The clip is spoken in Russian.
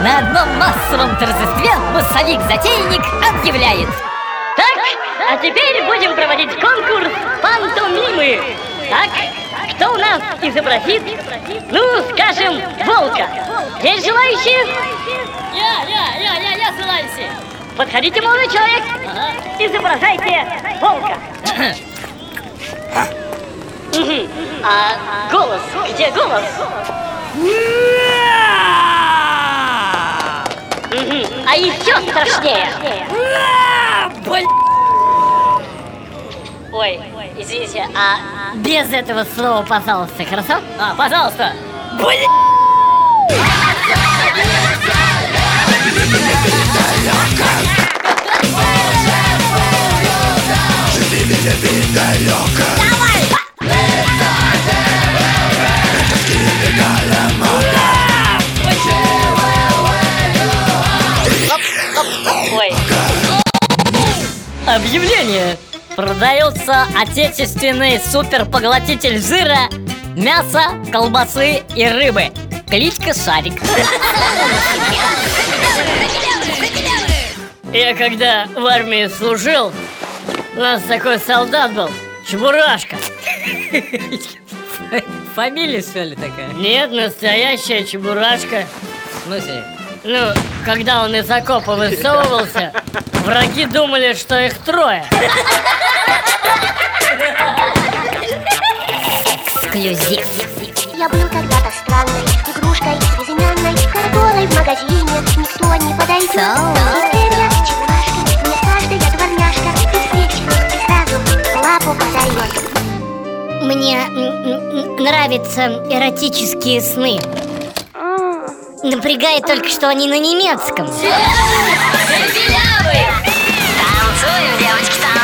На одном массовом торжестве массовик-затейник объявляет. Так, а теперь будем проводить конкурс пантомимы Так, кто у нас изобразит, ну, скажем, волка? Есть желающие? Я, я, я, я, я желающий. Подходите, молодой человек, изображайте волка. А голос, где голос? Еще страшнее. Ой, извините, а без этого слова, пожалуйста, хорошо? А, пожалуйста. Ой, Объявление. Продается отечественный суперпоглотитель жира, мяса, колбасы и рыбы. Кличка Шарик. Я когда в армии служил, у нас такой солдат был, Чебурашка. Фамилия, что ли, такая? Нет, настоящая Чебурашка. В смысле? Ну, когда он из окопа высовывался, враги думали, что их трое. Эксклюзив. Я был когда-то странной игрушкой безымянной, которой в магазине никто не подойдет. So? Мне каждая дворняжка беспечно и сразу лапу подает. Мне м, м, нравятся эротические сны. Напрягает только, что они на немецком. Танцуем, девочки, танцуем.